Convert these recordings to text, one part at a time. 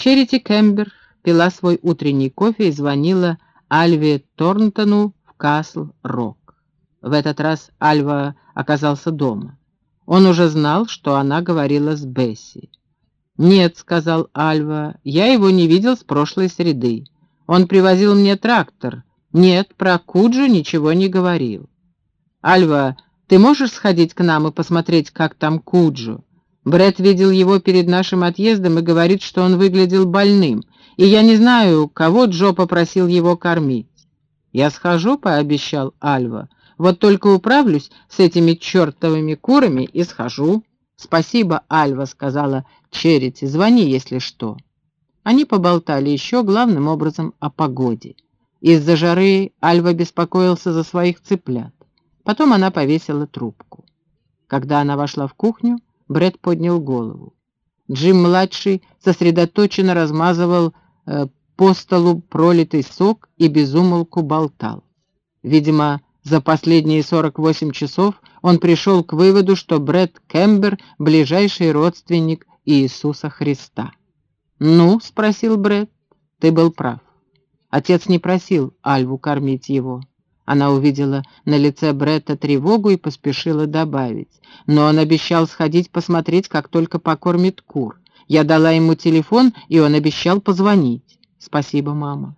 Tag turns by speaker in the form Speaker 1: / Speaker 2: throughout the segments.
Speaker 1: Черити Кембер пила свой утренний кофе и звонила Альве Торнтону в Касл-Рок. В этот раз Альва оказался дома. Он уже знал, что она говорила с Бесси. «Нет», — сказал Альва, — «я его не видел с прошлой среды. Он привозил мне трактор. Нет, про Куджу ничего не говорил». «Альва, ты можешь сходить к нам и посмотреть, как там Куджу?» Бред видел его перед нашим отъездом и говорит, что он выглядел больным, и я не знаю, кого Джо попросил его кормить. «Я схожу», — пообещал Альва, — «вот только управлюсь с этими чертовыми курами и схожу». «Спасибо, Альва», — сказала Черити, — «звони, если что». Они поболтали еще главным образом о погоде. Из-за жары Альва беспокоился за своих цыплят. Потом она повесила трубку. Когда она вошла в кухню, Бред поднял голову. Джим-младший сосредоточенно размазывал э, по столу пролитый сок и безумолку болтал. Видимо, за последние 48 часов он пришел к выводу, что Бред Кембер — ближайший родственник Иисуса Христа. «Ну?» — спросил Бред. «Ты был прав. Отец не просил Альву кормить его. Она увидела на лице Бретта тревогу и поспешила добавить. Но он обещал сходить посмотреть, как только покормит кур. Я дала ему телефон, и он обещал позвонить. Спасибо, мама.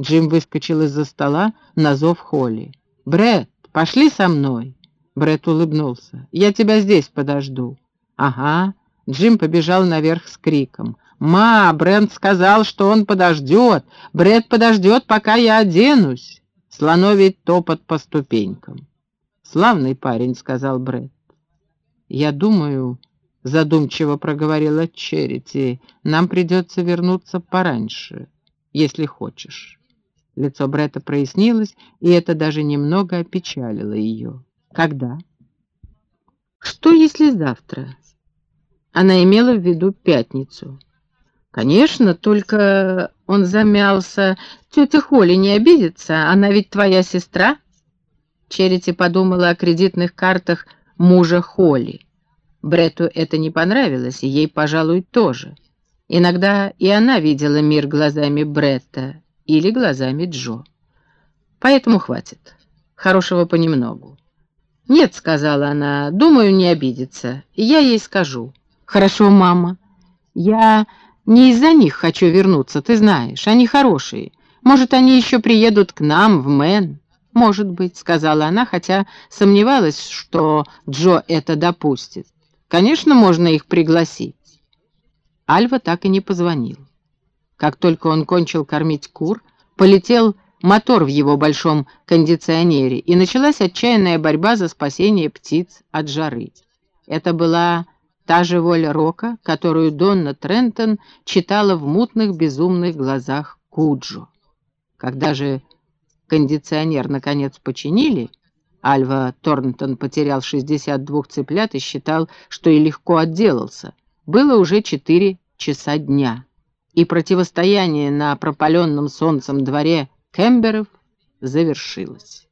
Speaker 1: Джим выскочил из-за стола на зов Холли. «Бретт, пошли со мной!» Бретт улыбнулся. «Я тебя здесь подожду». «Ага». Джим побежал наверх с криком. «Ма, Брент сказал, что он подождет. Бред подождет, пока я оденусь». Слоновий топот по ступенькам. «Славный парень», — сказал Брэд. «Я думаю», — задумчиво проговорила Черити, — «нам придется вернуться пораньше, если хочешь». Лицо Бретта прояснилось, и это даже немного опечалило ее. «Когда?» «Что, если завтра?» Она имела в виду пятницу. «Конечно, только он замялся. Тетя Холли не обидится, она ведь твоя сестра?» Черити подумала о кредитных картах мужа Холли. Бретту это не понравилось, и ей, пожалуй, тоже. Иногда и она видела мир глазами Бретта или глазами Джо. Поэтому хватит. Хорошего понемногу. «Нет», — сказала она, — «думаю, не обидится. Я ей скажу». «Хорошо, мама. Я не из-за них хочу вернуться, ты знаешь, они хорошие. Может, они еще приедут к нам, в Мэн?» «Может быть», — сказала она, хотя сомневалась, что Джо это допустит. «Конечно, можно их пригласить». Альва так и не позвонил. Как только он кончил кормить кур, полетел мотор в его большом кондиционере, и началась отчаянная борьба за спасение птиц от жары. Это была Та же воля Рока, которую Донна Трентон читала в мутных безумных глазах Куджо. Когда же кондиционер наконец починили, Альва Торнтон потерял 62 цыплят и считал, что и легко отделался. Было уже 4 часа дня, и противостояние на пропаленном солнцем дворе Кемберов завершилось.